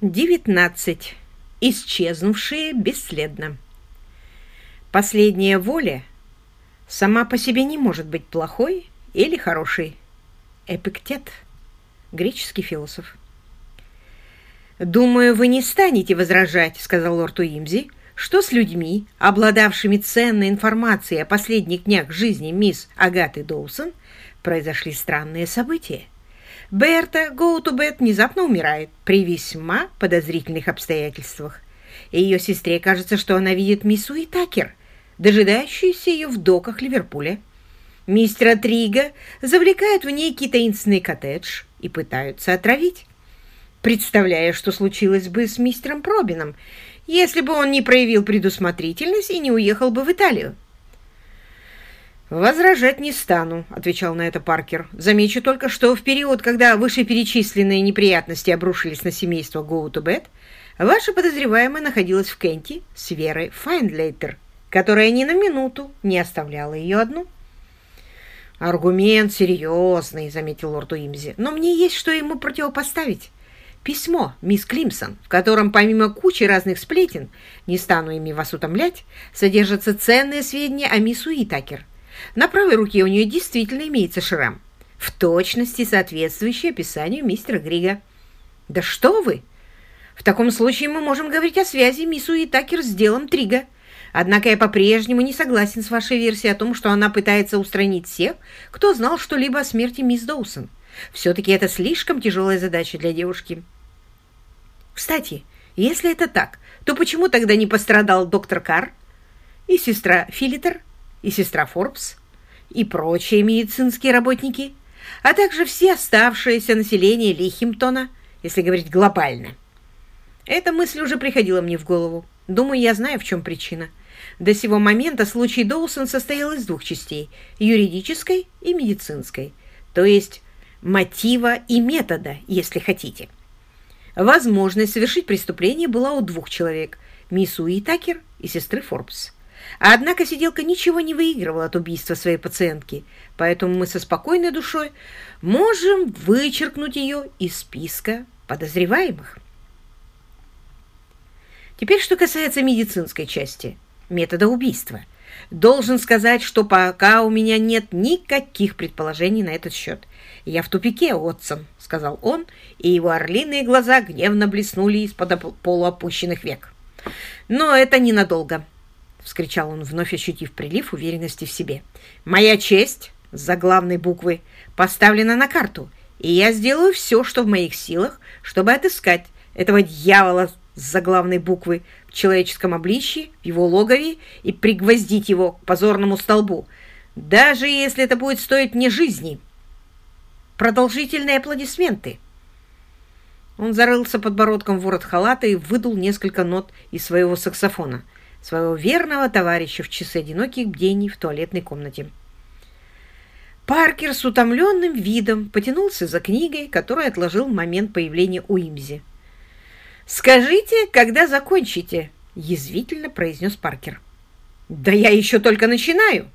19. Исчезнувшие бесследно. Последняя воля сама по себе не может быть плохой или хорошей. Эпиктет. Греческий философ. «Думаю, вы не станете возражать», — сказал лорд Уимзи, «что с людьми, обладавшими ценной информацией о последних днях жизни мисс Агаты Доусон, произошли странные события». Берта Гоутубет внезапно умирает при весьма подозрительных обстоятельствах. И ее сестре кажется, что она видит мисс Уитакер, дожидающуюся ее в доках Ливерпуля. Мистера Трига завлекают в некий таинственный коттедж и пытаются отравить. Представляя, что случилось бы с мистером Пробином, если бы он не проявил предусмотрительность и не уехал бы в Италию. «Возражать не стану», — отвечал на это Паркер. «Замечу только, что в период, когда вышеперечисленные неприятности обрушились на семейство Гоутубет, ваша подозреваемая находилась в Кенте с Верой Файндлейтер, которая ни на минуту не оставляла ее одну». «Аргумент серьезный», — заметил лорд Уимзи, «но мне есть что ему противопоставить». Письмо, мисс Климсон, в котором помимо кучи разных сплетен, не стану ими вас утомлять, содержатся ценные сведения о мисс Уитакер — на правой руке у нее действительно имеется шрам, в точности соответствующий описанию мистера Грига. «Да что вы! В таком случае мы можем говорить о связи мисс Уитакер с делом Трига. Однако я по-прежнему не согласен с вашей версией о том, что она пытается устранить всех, кто знал что-либо о смерти мисс Доусон. Все-таки это слишком тяжелая задача для девушки». «Кстати, если это так, то почему тогда не пострадал доктор Карр и сестра Филитер?» И сестра Форбс, и прочие медицинские работники, а также все оставшееся население Лихимтона, если говорить глобально. Эта мысль уже приходила мне в голову. Думаю, я знаю, в чем причина. До сего момента случай Доусон состоял из двух частей – юридической и медицинской, то есть мотива и метода, если хотите. Возможность совершить преступление была у двух человек – мисс Уи Такер и сестры Форбс. Однако сиделка ничего не выигрывала от убийства своей пациентки, поэтому мы со спокойной душой можем вычеркнуть ее из списка подозреваемых. Теперь, что касается медицинской части, метода убийства. Должен сказать, что пока у меня нет никаких предположений на этот счет. «Я в тупике, Отсон», — сказал он, и его орлиные глаза гневно блеснули из-под полуопущенных век. «Но это ненадолго. — вскричал он, вновь ощутив прилив уверенности в себе. «Моя честь с заглавной буквы поставлена на карту, и я сделаю все, что в моих силах, чтобы отыскать этого дьявола с заглавной буквы в человеческом обличье, в его логове и пригвоздить его к позорному столбу, даже если это будет стоить мне жизни». Продолжительные аплодисменты. Он зарылся подбородком в ворот халата и выдул несколько нот из своего саксофона — своего верного товарища в часы одиноких бдений в туалетной комнате. Паркер с утомленным видом потянулся за книгой, которую отложил в момент появления Уимзи. «Скажите, когда закончите?» – язвительно произнес Паркер. «Да я еще только начинаю!»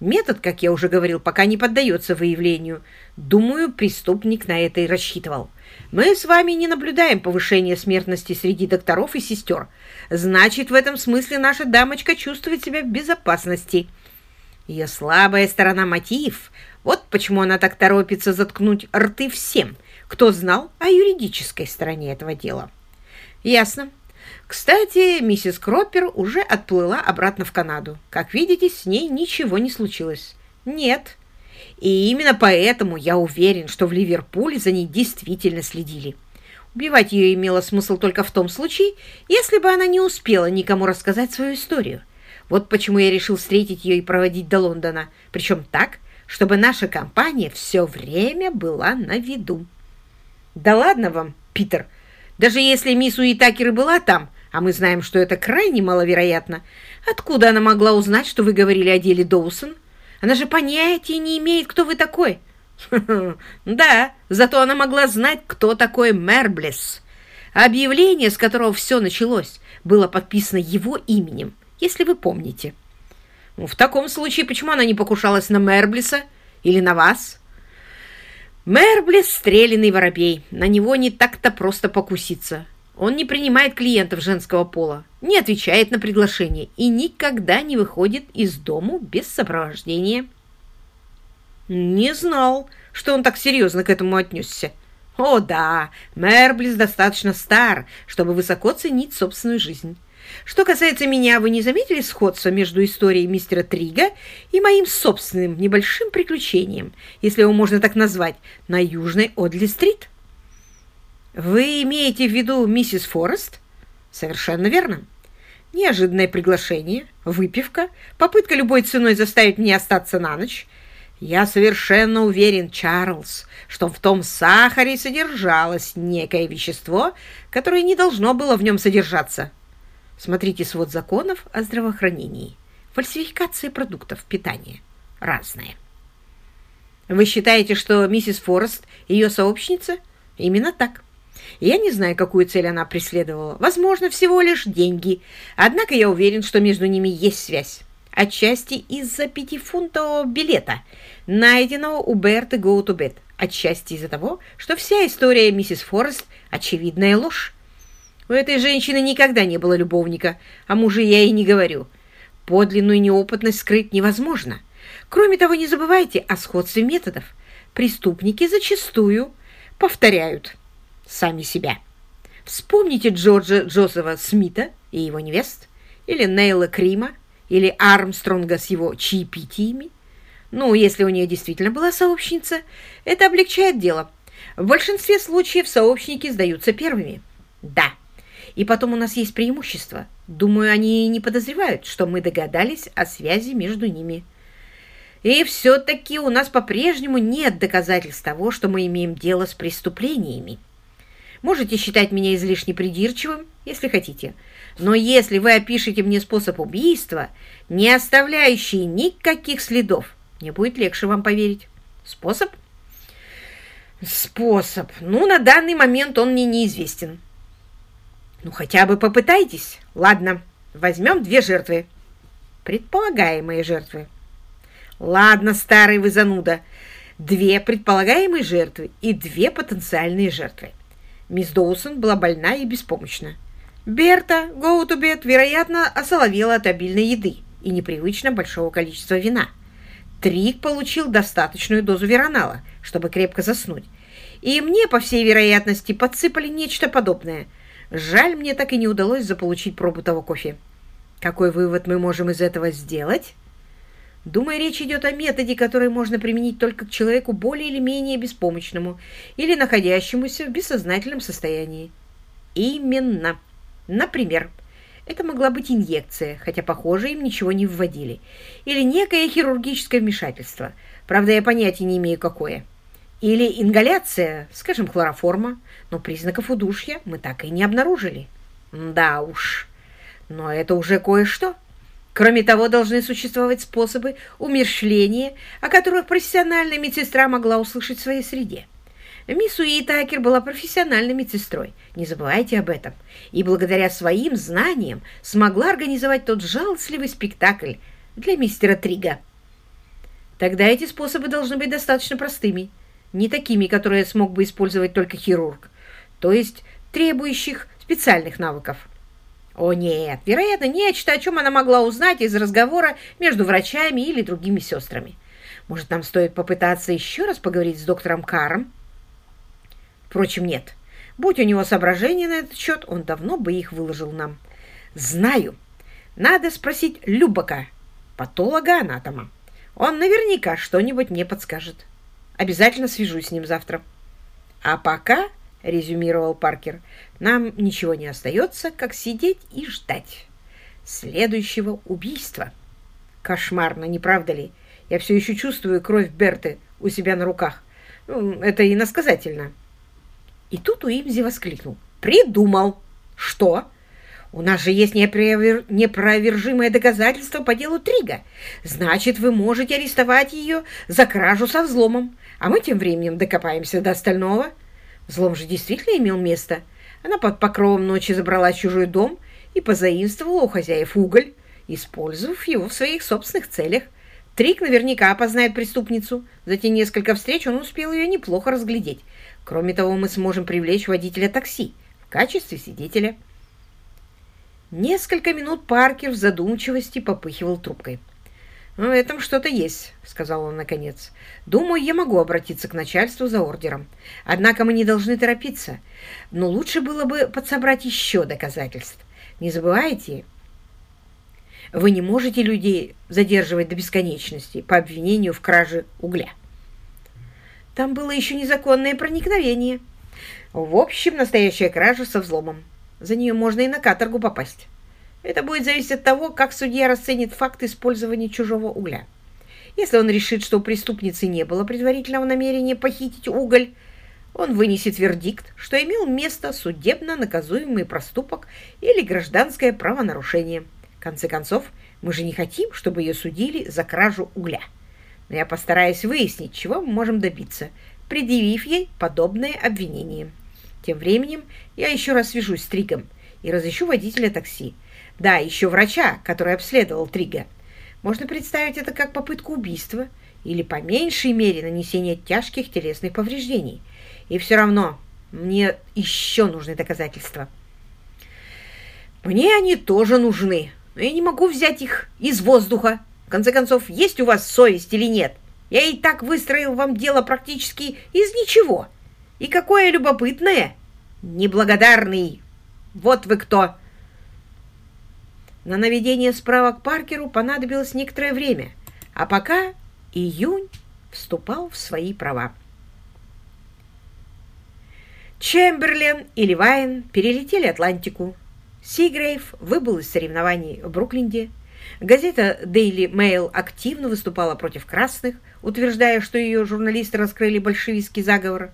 Метод, как я уже говорил, пока не поддается выявлению. Думаю, преступник на это и рассчитывал. Мы с вами не наблюдаем повышения смертности среди докторов и сестер. Значит, в этом смысле наша дамочка чувствует себя в безопасности. Ее слабая сторона мотив. Вот почему она так торопится заткнуть рты всем, кто знал о юридической стороне этого дела. Ясно. Кстати, миссис Кроппер уже отплыла обратно в Канаду. Как видите, с ней ничего не случилось. Нет, и именно поэтому я уверен, что в Ливерпуле за ней действительно следили. Убивать ее имело смысл только в том случае, если бы она не успела никому рассказать свою историю. Вот почему я решил встретить ее и проводить до Лондона, причем так, чтобы наша компания все время была на виду. Да ладно вам, Питер, даже если мисс Уитакер была там, а мы знаем, что это крайне маловероятно, откуда она могла узнать, что вы говорили о деле Доусон? Она же понятия не имеет, кто вы такой. Да, зато она могла знать, кто такой Мерблес. Объявление, с которого все началось, было подписано его именем, если вы помните. Ну, в таком случае, почему она не покушалась на Мерблеса или на вас? Мерблес — стреляный воробей. На него не так-то просто покуситься. Он не принимает клиентов женского пола, не отвечает на приглашения и никогда не выходит из дому без сопровождения. Не знал, что он так серьезно к этому отнесся. О да, Мерблис достаточно стар, чтобы высоко ценить собственную жизнь. Что касается меня, вы не заметили сходства между историей мистера Трига и моим собственным небольшим приключением, если его можно так назвать, на Южной Одли-стрит? Вы имеете в виду миссис Форест? Совершенно верно. Неожиданное приглашение, выпивка, попытка любой ценой заставить меня остаться на ночь. Я совершенно уверен, Чарльз, что в том сахаре содержалось некое вещество, которое не должно было в нем содержаться. Смотрите свод законов о здравоохранении. Фальсификация продуктов питания. Разная. Вы считаете, что миссис Форест ее сообщница? Именно так. Я не знаю, какую цель она преследовала. Возможно, всего лишь деньги. Однако я уверен, что между ними есть связь. Отчасти из-за пятифунтового билета, найденного у Берты Bed. Отчасти из-за того, что вся история миссис Форест – очевидная ложь. У этой женщины никогда не было любовника, а муже я и не говорю. Подлинную неопытность скрыть невозможно. Кроме того, не забывайте о сходстве методов. Преступники зачастую повторяют сами себя. Вспомните Джорджа Джозефа Смита и его невест, или Нейла Крима, или Армстронга с его чаепитиями. Ну, если у нее действительно была сообщница, это облегчает дело. В большинстве случаев сообщники сдаются первыми. Да, и потом у нас есть преимущество. Думаю, они не подозревают, что мы догадались о связи между ними. И все-таки у нас по-прежнему нет доказательств того, что мы имеем дело с преступлениями. Можете считать меня излишне придирчивым, если хотите. Но если вы опишете мне способ убийства, не оставляющий никаких следов, мне будет легче вам поверить. Способ? Способ. Ну, на данный момент он мне неизвестен. Ну, хотя бы попытайтесь. Ладно, возьмем две жертвы. Предполагаемые жертвы. Ладно, старый вы зануда. Две предполагаемые жертвы и две потенциальные жертвы. Мисс Доусон была больна и беспомощна. Берта Гоутубет, вероятно, осоловела от обильной еды и непривычно большого количества вина. Трик получил достаточную дозу веронала, чтобы крепко заснуть. И мне, по всей вероятности, подсыпали нечто подобное – Жаль, мне так и не удалось заполучить пробу того кофе. Какой вывод мы можем из этого сделать? Думаю, речь идет о методе, который можно применить только к человеку более или менее беспомощному или находящемуся в бессознательном состоянии. Именно. Например, это могла быть инъекция, хотя, похоже, им ничего не вводили. Или некое хирургическое вмешательство. Правда, я понятия не имею, какое. Или ингаляция, скажем, хлороформа, но признаков удушья мы так и не обнаружили. Да уж, но это уже кое-что. Кроме того, должны существовать способы умерщвления, о которых профессиональная медсестра могла услышать в своей среде. Мисс Уитакер была профессиональной медсестрой, не забывайте об этом, и благодаря своим знаниям смогла организовать тот жалостливый спектакль для мистера Трига. Тогда эти способы должны быть достаточно простыми – не такими, которые смог бы использовать только хирург, то есть требующих специальных навыков. О нет, вероятно, нечто, о чем она могла узнать из разговора между врачами или другими сестрами. Может, нам стоит попытаться еще раз поговорить с доктором Каром? Впрочем, нет. Будь у него соображения на этот счет, он давно бы их выложил нам. Знаю. Надо спросить Любака, патолога-анатома. Он наверняка что-нибудь мне подскажет. Обязательно свяжусь с ним завтра. А пока, — резюмировал Паркер, — нам ничего не остается, как сидеть и ждать следующего убийства. Кошмарно, не правда ли? Я все еще чувствую кровь Берты у себя на руках. Ну, это иносказательно. И тут Уимзи воскликнул. «Придумал!» «Что?» У нас же есть непровер... непровержимое доказательство по делу Трига. Значит, вы можете арестовать ее за кражу со взломом. А мы тем временем докопаемся до остального. Взлом же действительно имел место. Она под покровом ночи забрала чужой дом и позаимствовала у хозяев уголь, использовав его в своих собственных целях. Трик наверняка опознает преступницу. За те несколько встреч он успел ее неплохо разглядеть. Кроме того, мы сможем привлечь водителя такси в качестве свидетеля. Несколько минут Паркер в задумчивости попыхивал трубкой. «В этом что-то есть», — сказал он наконец. «Думаю, я могу обратиться к начальству за ордером. Однако мы не должны торопиться. Но лучше было бы подсобрать еще доказательств. Не забывайте, вы не можете людей задерживать до бесконечности по обвинению в краже угля. Там было еще незаконное проникновение. В общем, настоящая кража со взломом. За нее можно и на каторгу попасть. Это будет зависеть от того, как судья расценит факт использования чужого угля. Если он решит, что у преступницы не было предварительного намерения похитить уголь, он вынесет вердикт, что имел место судебно наказуемый проступок или гражданское правонарушение. В конце концов, мы же не хотим, чтобы ее судили за кражу угля. Но я постараюсь выяснить, чего мы можем добиться, предъявив ей подобное обвинение. Тем временем я еще раз свяжусь с Тригом и разыщу водителя такси. Да, еще врача, который обследовал Трига. Можно представить это как попытку убийства или, по меньшей мере, нанесение тяжких телесных повреждений. И все равно мне еще нужны доказательства. Мне они тоже нужны, но я не могу взять их из воздуха. В конце концов, есть у вас совесть или нет? Я и так выстроил вам дело практически из ничего. И какое любопытное! Неблагодарный! Вот вы кто!» На наведение справок Паркеру понадобилось некоторое время, а пока июнь вступал в свои права. Чемберлен и Ливайн перелетели Атлантику. Сигрейв выбыл из соревнований в Брукленде. Газета Daily Mail активно выступала против красных, утверждая, что ее журналисты раскрыли большевистский заговор.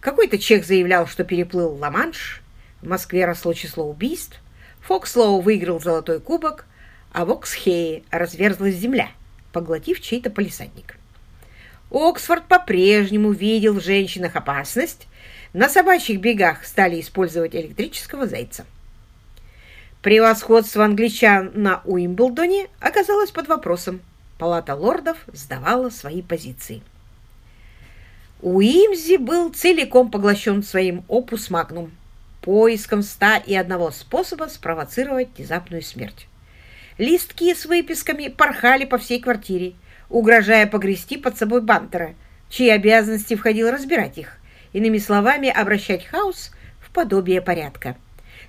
Какой-то чех заявлял, что переплыл Ла-Манш. В Москве росло число убийств. Фокслоу выиграл золотой кубок, а в Оксхее разверзлась земля, поглотив чей-то полисадник. Оксфорд по-прежнему видел в женщинах опасность. На собачьих бегах стали использовать электрического зайца. Превосходство англичан на Уимблдоне оказалось под вопросом. Палата лордов сдавала свои позиции. Уимзи был целиком поглощен своим опус магнум поиском ста и одного способа спровоцировать внезапную смерть. Листки с выписками порхали по всей квартире, угрожая погрести под собой бантера, чьи обязанности входило разбирать их, иными словами, обращать хаос в подобие порядка.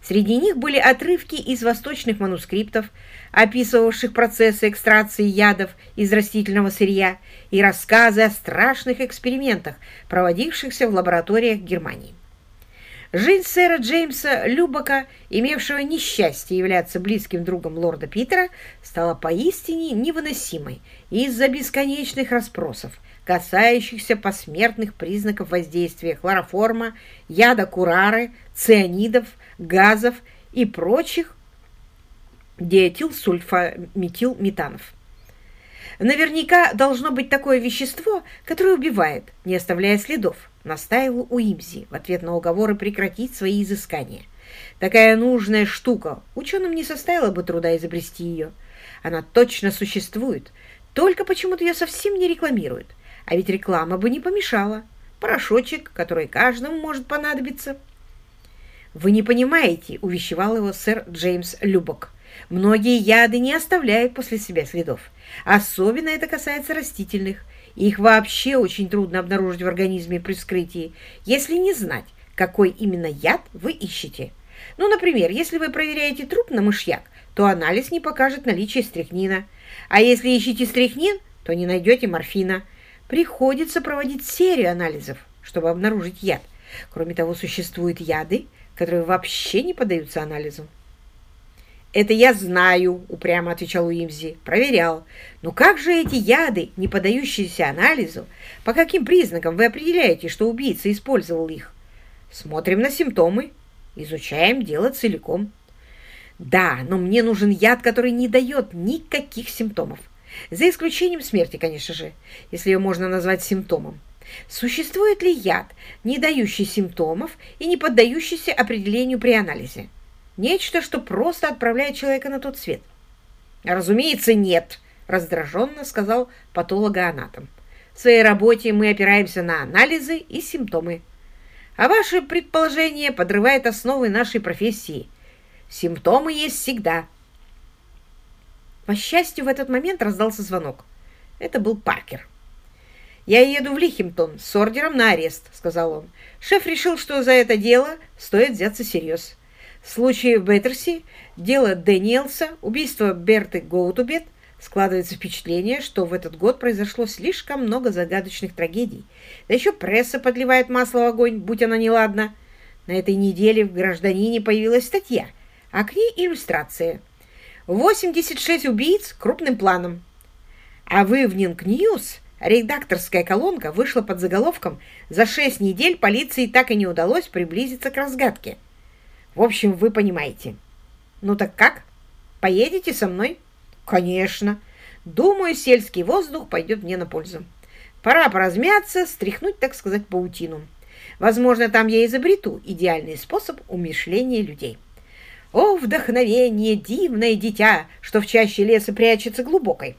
Среди них были отрывки из восточных манускриптов, описывавших процессы экстракции ядов из растительного сырья и рассказы о страшных экспериментах, проводившихся в лабораториях Германии. Жизнь сэра Джеймса Любака, имевшего несчастье являться близким другом лорда Питера, стала поистине невыносимой из-за бесконечных расспросов, касающихся посмертных признаков воздействия хлороформа, яда курары, цианидов, газов и прочих диэтилсульфаметилметанов. Наверняка должно быть такое вещество, которое убивает, не оставляя следов, настаивал Уимзи в ответ на уговоры прекратить свои изыскания. Такая нужная штука, ученым не составило бы труда изобрести ее. Она точно существует, только почему-то ее совсем не рекламируют. А ведь реклама бы не помешала. Порошочек, который каждому может понадобиться. «Вы не понимаете», — увещевал его сэр Джеймс Любок. «Многие яды не оставляют после себя следов. Особенно это касается растительных. Их вообще очень трудно обнаружить в организме при вскрытии, если не знать, какой именно яд вы ищете. Ну, например, если вы проверяете труп на мышьяк, то анализ не покажет наличие стрихнина. А если ищете стрихнин, то не найдете морфина. Приходится проводить серию анализов, чтобы обнаружить яд. Кроме того, существуют яды, которые вообще не поддаются анализу. «Это я знаю», — упрямо отвечал Уимзи. «Проверял. Но как же эти яды, не поддающиеся анализу? По каким признакам вы определяете, что убийца использовал их?» «Смотрим на симптомы. Изучаем дело целиком». «Да, но мне нужен яд, который не дает никаких симптомов. За исключением смерти, конечно же, если ее можно назвать симптомом. Существует ли яд, не дающий симптомов и не поддающийся определению при анализе? Нечто, что просто отправляет человека на тот свет? Разумеется, нет, раздраженно сказал патологоанатом. В своей работе мы опираемся на анализы и симптомы. А ваше предположение подрывает основы нашей профессии. Симптомы есть всегда. По счастью, в этот момент раздался звонок. Это был Паркер. «Я еду в Лихимтон с ордером на арест», — сказал он. «Шеф решил, что за это дело стоит взяться всерьез. Случай в Беттерси, дело Дэниелса, убийство Берты Гоутубет — Складывается впечатление, что в этот год произошло слишком много загадочных трагедий. Да еще пресса подливает масло в огонь, будь она неладна. На этой неделе в «Гражданине» появилась статья, а к ней иллюстрация. 86 убийц крупным планом. А в Ивнинг Ньюс редакторская колонка вышла под заголовком «За шесть недель полиции так и не удалось приблизиться к разгадке». В общем, вы понимаете. Ну так как? Поедете со мной?» Конечно. Думаю, сельский воздух пойдет мне на пользу. Пора поразмяться, стряхнуть, так сказать, паутину. Возможно, там я изобрету идеальный способ умешления людей. О, вдохновение, дивное дитя, что в чаще леса прячется глубокой.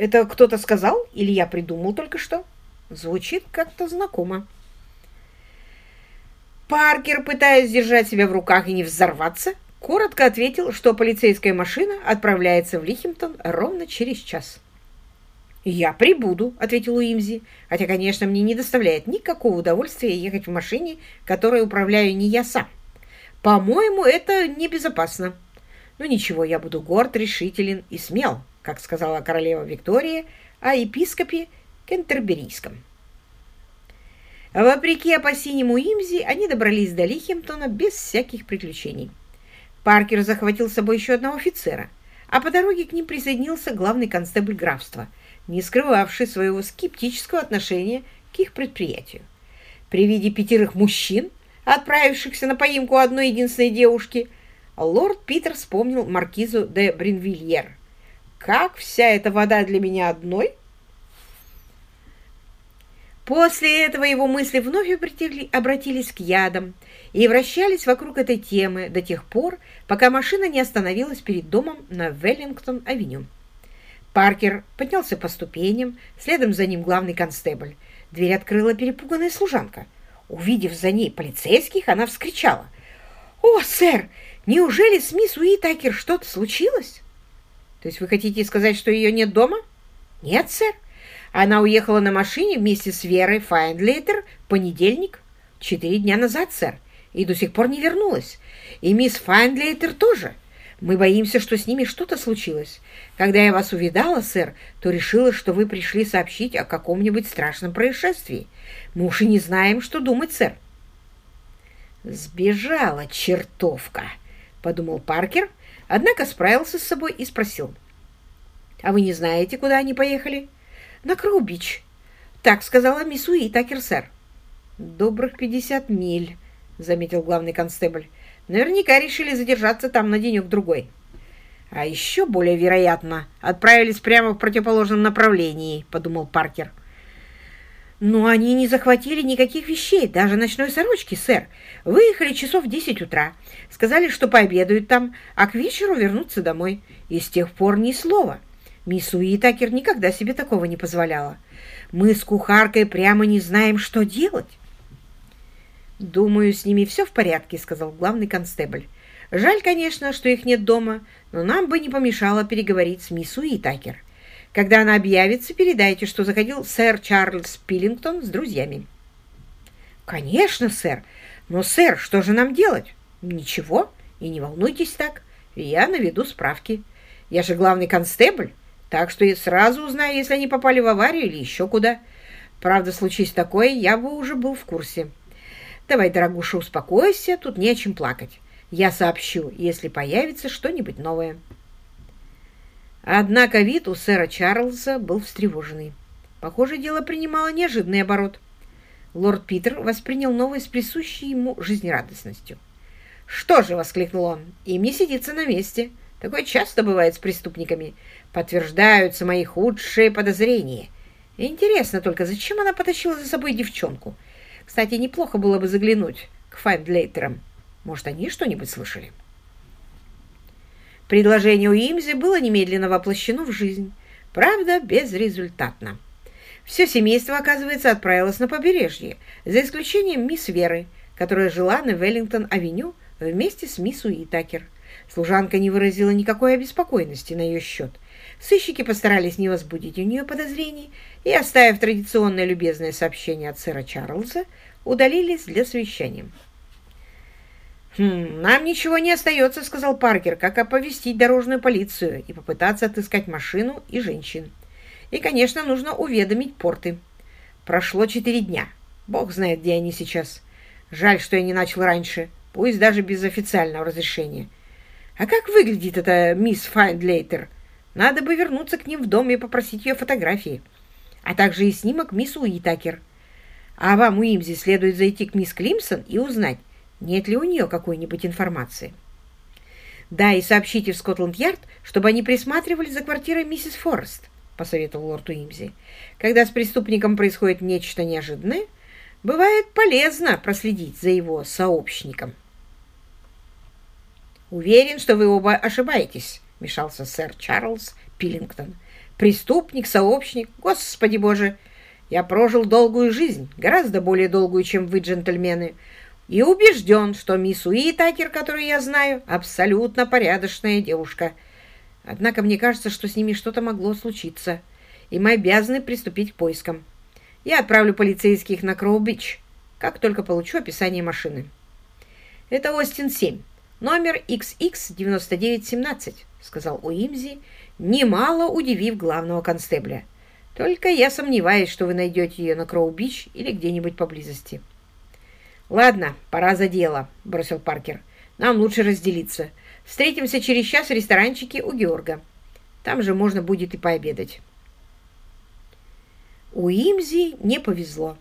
Это кто-то сказал или я придумал только что? Звучит как-то знакомо. Паркер, пытаясь держать себя в руках и не взорваться, коротко ответил, что полицейская машина отправляется в Лихимтон ровно через час. «Я прибуду», — ответил Уимзи, «хотя, конечно, мне не доставляет никакого удовольствия ехать в машине, которой управляю не я сам. По-моему, это небезопасно. Но ничего, я буду горд, решителен и смел, как сказала королева Виктория о епископе Кентерберийском». Вопреки опасениям Уимзи, они добрались до Лихимтона без всяких приключений. Паркер захватил с собой еще одного офицера, а по дороге к ним присоединился главный констебль графства, не скрывавший своего скептического отношения к их предприятию. При виде пятерых мужчин, отправившихся на поимку одной единственной девушки, лорд Питер вспомнил маркизу де Бринвильер. «Как вся эта вода для меня одной?» После этого его мысли вновь обратились к ядам и вращались вокруг этой темы до тех пор, пока машина не остановилась перед домом на Веллингтон-авеню. Паркер поднялся по ступеням, следом за ним главный констебль. Дверь открыла перепуганная служанка. Увидев за ней полицейских, она вскричала. «О, сэр, неужели с мисс Уитакер что-то случилось?» «То есть вы хотите сказать, что ее нет дома?» «Нет, сэр. Она уехала на машине вместе с Верой Файндлейтер в понедельник, четыре дня назад, сэр, и до сих пор не вернулась. И мисс Файндлейтер тоже. Мы боимся, что с ними что-то случилось. Когда я вас увидала, сэр, то решила, что вы пришли сообщить о каком-нибудь страшном происшествии. Мы уж и не знаем, что думать, сэр. «Сбежала чертовка», — подумал Паркер, однако справился с собой и спросил. «А вы не знаете, куда они поехали?» на Кроубич. Так сказала мисс Уитакер, сэр. Добрых пятьдесят миль, заметил главный констебль. Наверняка решили задержаться там на денек-другой. А еще более вероятно, отправились прямо в противоположном направлении, подумал Паркер. Но они не захватили никаких вещей, даже ночной сорочки, сэр. Выехали часов в десять утра. Сказали, что пообедают там, а к вечеру вернутся домой. И с тех пор ни слова. Мисс Уитакер никогда себе такого не позволяла. Мы с кухаркой прямо не знаем, что делать. «Думаю, с ними все в порядке», — сказал главный констебль. «Жаль, конечно, что их нет дома, но нам бы не помешало переговорить с мисс Уитакер. Когда она объявится, передайте, что заходил сэр Чарльз Пиллингтон с друзьями». «Конечно, сэр. Но, сэр, что же нам делать?» «Ничего, и не волнуйтесь так. Я наведу справки. Я же главный констебль. Так что я сразу узнаю, если они попали в аварию или еще куда. Правда, случись такое, я бы уже был в курсе. Давай, дорогуша, успокойся, тут не о чем плакать. Я сообщу, если появится что-нибудь новое. Однако вид у сэра Чарльза был встревоженный. Похоже, дело принимало неожиданный оборот. Лорд Питер воспринял новость с присущей ему жизнерадостностью. «Что же!» — воскликнул он. «Им не сидится на месте. Такое часто бывает с преступниками подтверждаются мои худшие подозрения. Интересно только, зачем она потащила за собой девчонку? Кстати, неплохо было бы заглянуть к Файндлейтерам. Может, они что-нибудь слышали? Предложение у Имзи было немедленно воплощено в жизнь. Правда, безрезультатно. Все семейство, оказывается, отправилось на побережье, за исключением мисс Веры, которая жила на Веллингтон-авеню вместе с мисс Уитакер. Служанка не выразила никакой обеспокоенности на ее счет. Сыщики постарались не возбудить у нее подозрений и, оставив традиционное любезное сообщение от сэра Чарльза, удалились для совещания. «Хм, «Нам ничего не остается», — сказал Паркер, «как оповестить дорожную полицию и попытаться отыскать машину и женщин. И, конечно, нужно уведомить порты. Прошло четыре дня. Бог знает, где они сейчас. Жаль, что я не начал раньше, пусть даже без официального разрешения. А как выглядит эта мисс Файндлейтер? Надо бы вернуться к ним в дом и попросить ее фотографии, а также и снимок мисс Уитакер. А вам, Уимзи, следует зайти к мисс Климсон и узнать, нет ли у нее какой-нибудь информации. Да, и сообщите в Скотланд-Ярд, чтобы они присматривали за квартирой миссис Форест, посоветовал лорд Уимзи. Когда с преступником происходит нечто неожиданное, бывает полезно проследить за его сообщником. «Уверен, что вы оба ошибаетесь», — мешался сэр Чарльз Пиллингтон. «Преступник, сообщник, господи боже! Я прожил долгую жизнь, гораздо более долгую, чем вы, джентльмены, и убежден, что мисс Уитакер, которую я знаю, абсолютно порядочная девушка. Однако мне кажется, что с ними что-то могло случиться, и мы обязаны приступить к поискам. Я отправлю полицейских на Кроу-Бич, как только получу описание машины. Это Остин-7, номер XX9917, сказал Уимзи, немало удивив главного констебля. Только я сомневаюсь, что вы найдете ее на Кроу-Бич или где-нибудь поблизости. «Ладно, пора за дело», — бросил Паркер. «Нам лучше разделиться. Встретимся через час в ресторанчике у Георга. Там же можно будет и пообедать». Уимзи не повезло.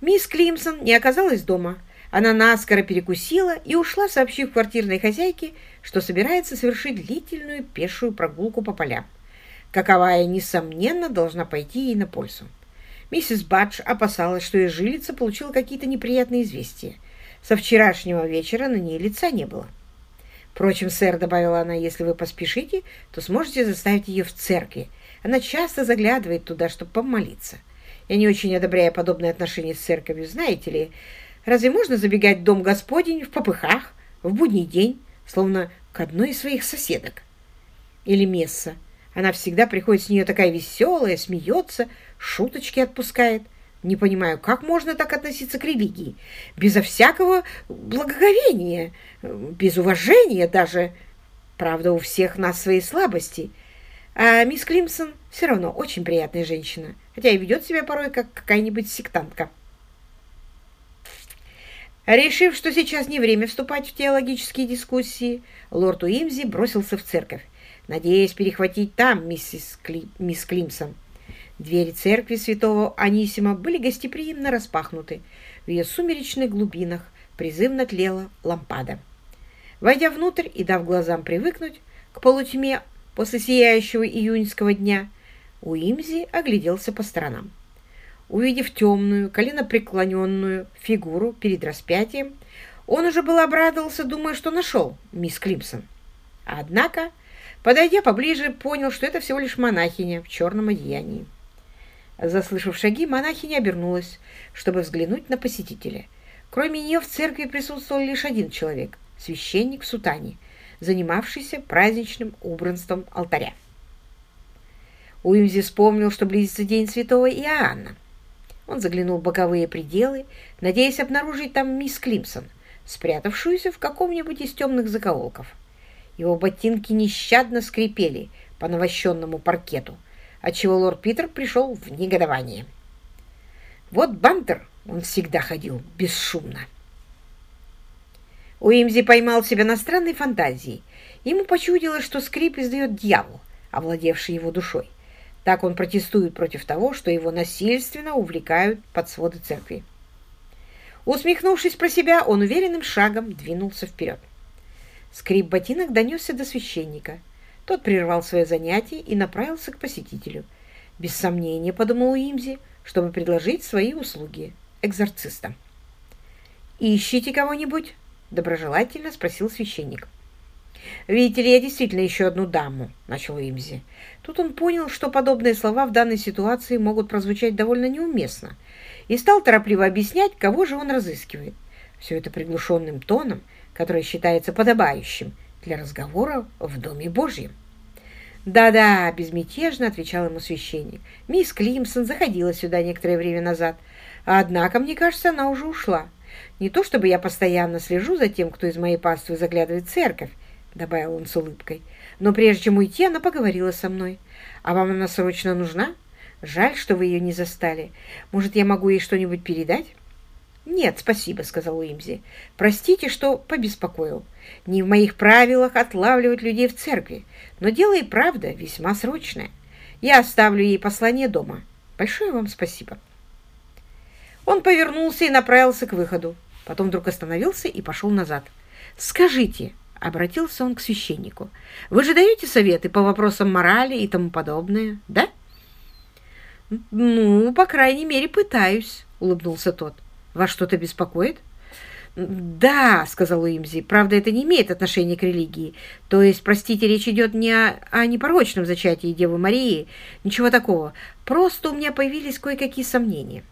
Мисс Климсон не оказалась дома. Она наскоро перекусила и ушла, сообщив квартирной хозяйке, что собирается совершить длительную пешую прогулку по полям. Каковая, несомненно, должна пойти ей на пользу. Миссис Бадж опасалась, что ее жилица получила какие-то неприятные известия. Со вчерашнего вечера на ней лица не было. Впрочем, сэр, — добавила она, — если вы поспешите, то сможете заставить ее в церкви. Она часто заглядывает туда, чтобы помолиться. Я не очень одобряю подобное отношение с церковью, знаете ли. Разве можно забегать в дом Господень в попыхах, в будний день, словно к одной из своих соседок? Или месса. Она всегда приходит с нее такая веселая, смеется, шуточки отпускает. Не понимаю, как можно так относиться к религии? Безо всякого благоговения, без уважения даже. Правда, у всех нас свои слабости — а мисс Климсон все равно очень приятная женщина, хотя и ведет себя порой как какая-нибудь сектантка. Решив, что сейчас не время вступать в теологические дискуссии, лорд Уимзи бросился в церковь, надеясь перехватить там миссис Кли... мисс Климсон. Двери церкви святого Анисима были гостеприимно распахнуты. В ее сумеречных глубинах призывно тлела лампада. Войдя внутрь и дав глазам привыкнуть к полутьме После сияющего июньского дня Уимзи огляделся по сторонам. Увидев темную, коленопреклоненную фигуру перед распятием, он уже был обрадовался, думая, что нашел мисс Климсон. Однако, подойдя поближе, понял, что это всего лишь монахиня в черном одеянии. Заслышав шаги, монахиня обернулась, чтобы взглянуть на посетителя. Кроме нее в церкви присутствовал лишь один человек — священник в сутане — занимавшийся праздничным убранством алтаря. Уимзи вспомнил, что близится день святого Иоанна. Он заглянул в боковые пределы, надеясь обнаружить там мисс Климсон, спрятавшуюся в каком-нибудь из темных закоулков. Его ботинки нещадно скрипели по навощенному паркету, отчего лорд Питер пришел в негодование. Вот Бантер он всегда ходил бесшумно. Уимзи поймал себя на странной фантазии. Ему почудилось, что скрип издает дьявол, овладевший его душой. Так он протестует против того, что его насильственно увлекают под своды церкви. Усмехнувшись про себя, он уверенным шагом двинулся вперед. Скрип ботинок донесся до священника. Тот прервал свое занятие и направился к посетителю. Без сомнения, подумал Уимзи, чтобы предложить свои услуги экзорцистам. «Ищите кого-нибудь?» — доброжелательно спросил священник. «Видите ли, я действительно ищу одну даму», — начал Уимзи. Тут он понял, что подобные слова в данной ситуации могут прозвучать довольно неуместно, и стал торопливо объяснять, кого же он разыскивает. Все это приглушенным тоном, который считается подобающим для разговора в Доме Божьем. «Да-да», — безмятежно отвечал ему священник. «Мисс Климсон заходила сюда некоторое время назад, однако, мне кажется, она уже ушла. Не то чтобы я постоянно слежу за тем, кто из моей паствы заглядывает в церковь, — добавил он с улыбкой. «Но прежде чем уйти, она поговорила со мной. А вам она срочно нужна? Жаль, что вы ее не застали. Может, я могу ей что-нибудь передать?» «Нет, спасибо», — сказал Уимзи. «Простите, что побеспокоил. Не в моих правилах отлавливать людей в церкви, но дело и правда весьма срочное. Я оставлю ей послание дома. Большое вам спасибо». Он повернулся и направился к выходу. Потом вдруг остановился и пошел назад. «Скажите», — обратился он к священнику. «Вы же даете советы по вопросам морали и тому подобное, да?» «Ну, по крайней мере, пытаюсь», — улыбнулся тот. «Вас что-то беспокоит?» «Да», — сказал Уимзи, — «правда, это не имеет отношения к религии. То есть, простите, речь идет не о, о непорочном зачатии Девы Марии, ничего такого. Просто у меня появились кое-какие сомнения».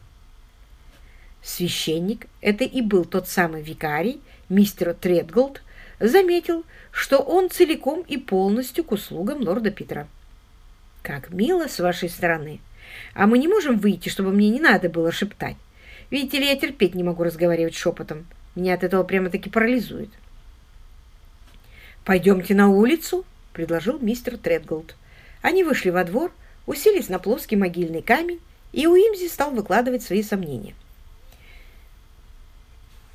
Священник, это и был тот самый викарий, мистер Тредголд, заметил, что он целиком и полностью к услугам лорда Питера. «Как мило с вашей стороны! А мы не можем выйти, чтобы мне не надо было шептать. Видите ли, я терпеть не могу разговаривать шепотом. Меня от этого прямо-таки парализует». «Пойдемте на улицу», — предложил мистер Тредголд. Они вышли во двор, уселись на плоский могильный камень, и Уимзи стал выкладывать свои сомнения.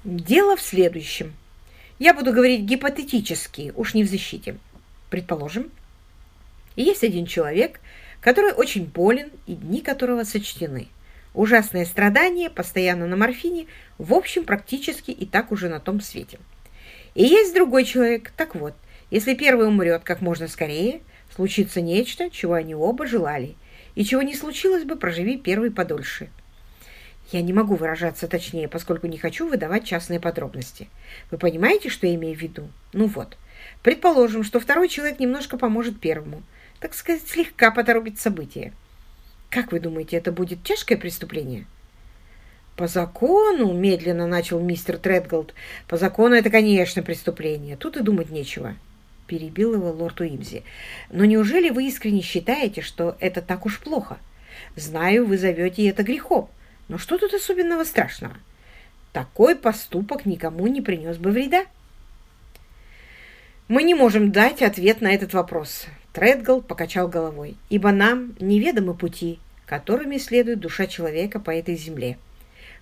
«Дело в следующем», я буду говорить гипотетически, уж не в защите. Предположим, есть один человек, который очень болен и дни которого сочтены. Ужасное страдание, постоянно на морфине, в общем, практически и так уже на том свете. И есть другой человек. Так вот, если первый умрет как можно скорее, случится нечто, чего они оба желали, и чего не случилось бы, проживи первый подольше – я не могу выражаться точнее, поскольку не хочу выдавать частные подробности. Вы понимаете, что я имею в виду? Ну вот. Предположим, что второй человек немножко поможет первому. Так сказать, слегка поторопит события. Как вы думаете, это будет тяжкое преступление? По закону, медленно начал мистер Тредголд, по закону это, конечно, преступление. Тут и думать нечего. Перебил его лорд Уимзи. Но неужели вы искренне считаете, что это так уж плохо? Знаю, вы зовете это грехом. Но что тут особенного страшного? Такой поступок никому не принес бы вреда. Мы не можем дать ответ на этот вопрос. Тредгл покачал головой, ибо нам неведомы пути, которыми следует душа человека по этой земле.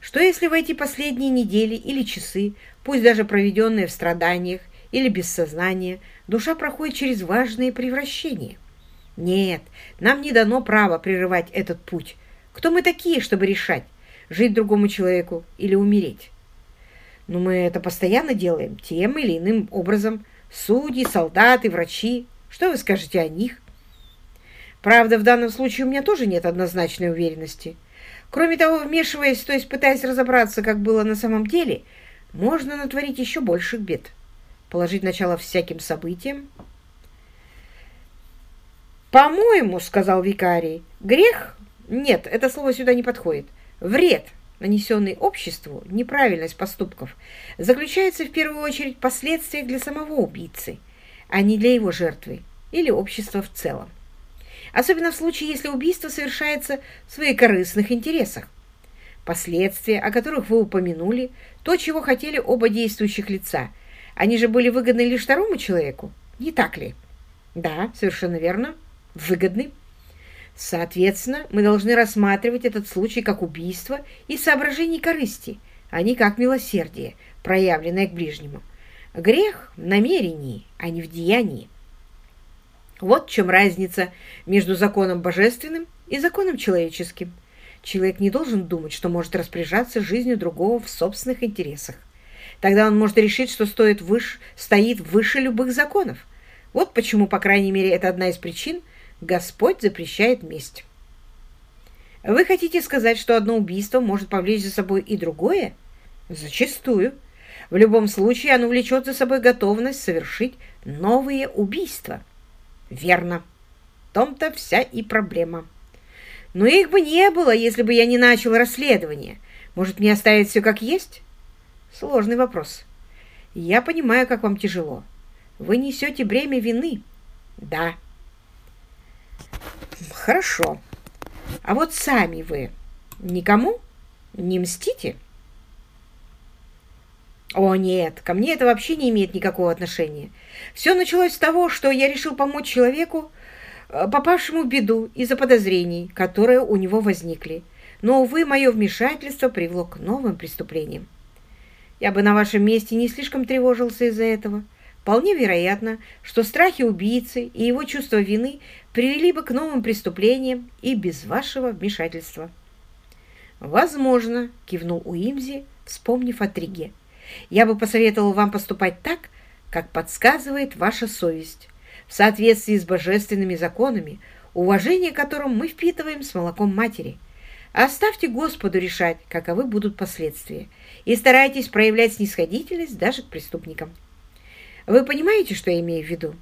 Что если в эти последние недели или часы, пусть даже проведенные в страданиях или без сознания, душа проходит через важные превращения? Нет, нам не дано право прерывать этот путь. Кто мы такие, чтобы решать, жить другому человеку или умереть. Но мы это постоянно делаем, тем или иным образом. Судьи, солдаты, врачи. Что вы скажете о них? Правда, в данном случае у меня тоже нет однозначной уверенности. Кроме того, вмешиваясь, то есть пытаясь разобраться, как было на самом деле, можно натворить еще больших бед. Положить начало всяким событиям. «По-моему, — сказал викарий, — грех? Нет, это слово сюда не подходит. Вред, нанесенный обществу, неправильность поступков, заключается в первую очередь в последствиях для самого убийцы, а не для его жертвы или общества в целом. Особенно в случае, если убийство совершается в своих корыстных интересах. Последствия, о которых вы упомянули, то, чего хотели оба действующих лица, они же были выгодны лишь второму человеку, не так ли? Да, совершенно верно, выгодны. Соответственно, мы должны рассматривать этот случай как убийство и соображение корысти, а не как милосердие, проявленное к ближнему. Грех в намерении, а не в деянии. Вот в чем разница между законом божественным и законом человеческим. Человек не должен думать, что может распоряжаться жизнью другого в собственных интересах. Тогда он может решить, что стоит выше, стоит выше любых законов. Вот почему, по крайней мере, это одна из причин, Господь запрещает месть. Вы хотите сказать, что одно убийство может повлечь за собой и другое? Зачастую. В любом случае, оно влечет за собой готовность совершить новые убийства. Верно. В том-то вся и проблема. Но их бы не было, если бы я не начал расследование. Может, мне оставить все как есть? Сложный вопрос. Я понимаю, как вам тяжело. Вы несете бремя вины. Да. Хорошо. А вот сами вы никому не мстите? О, нет, ко мне это вообще не имеет никакого отношения. Все началось с того, что я решил помочь человеку, э, попавшему в беду из-за подозрений, которые у него возникли. Но, увы, мое вмешательство привело к новым преступлениям. Я бы на вашем месте не слишком тревожился из-за этого. Вполне вероятно, что страхи убийцы и его чувство вины привели бы к новым преступлениям и без вашего вмешательства. «Возможно», — кивнул Уимзи, вспомнив о Триге. «Я бы посоветовал вам поступать так, как подсказывает ваша совесть, в соответствии с божественными законами, уважение к которым мы впитываем с молоком матери. Оставьте Господу решать, каковы будут последствия, и старайтесь проявлять снисходительность даже к преступникам. Вы понимаете, что я имею в виду?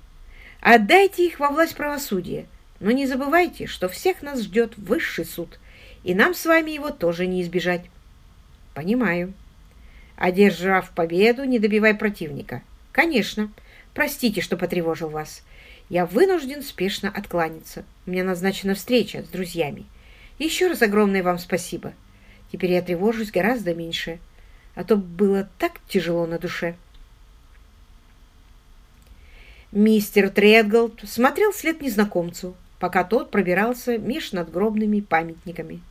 Отдайте их во власть правосудия, но не забывайте, что всех нас ждет высший суд, и нам с вами его тоже не избежать. Понимаю. Одержав победу, не добивай противника. Конечно. Простите, что потревожил вас. Я вынужден спешно откланяться. У меня назначена встреча с друзьями. Еще раз огромное вам спасибо. Теперь я тревожусь гораздо меньше, а то было так тяжело на душе. Мистер Тредголд смотрел вслед незнакомцу, пока тот пробирался меж надгробными памятниками.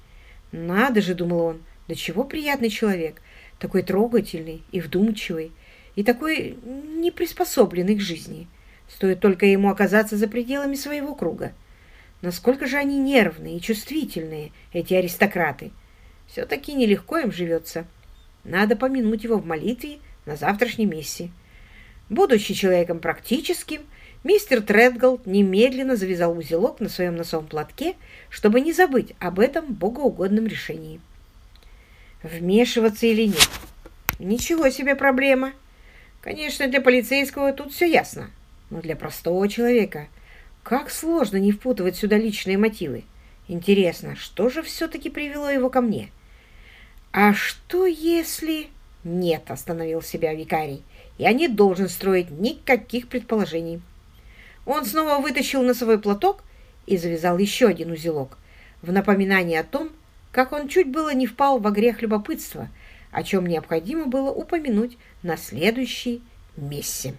«Надо же», — думал он, — «да чего приятный человек, такой трогательный и вдумчивый, и такой неприспособленный к жизни. Стоит только ему оказаться за пределами своего круга. Насколько же они нервные и чувствительные, эти аристократы. Все-таки нелегко им живется. Надо помянуть его в молитве на завтрашней мессе». Будучи человеком практическим, мистер Тредголд немедленно завязал узелок на своем носовом платке, чтобы не забыть об этом богоугодном решении. Вмешиваться или нет? Ничего себе проблема. Конечно, для полицейского тут все ясно, но для простого человека как сложно не впутывать сюда личные мотивы. Интересно, что же все-таки привело его ко мне? А что если... Нет, остановил себя викарий. Я не должен строить никаких предположений. Он снова вытащил носовой платок и завязал еще один узелок, в напоминание о том, как он чуть было не впал во грех любопытства, о чем необходимо было упомянуть на следующей мессе.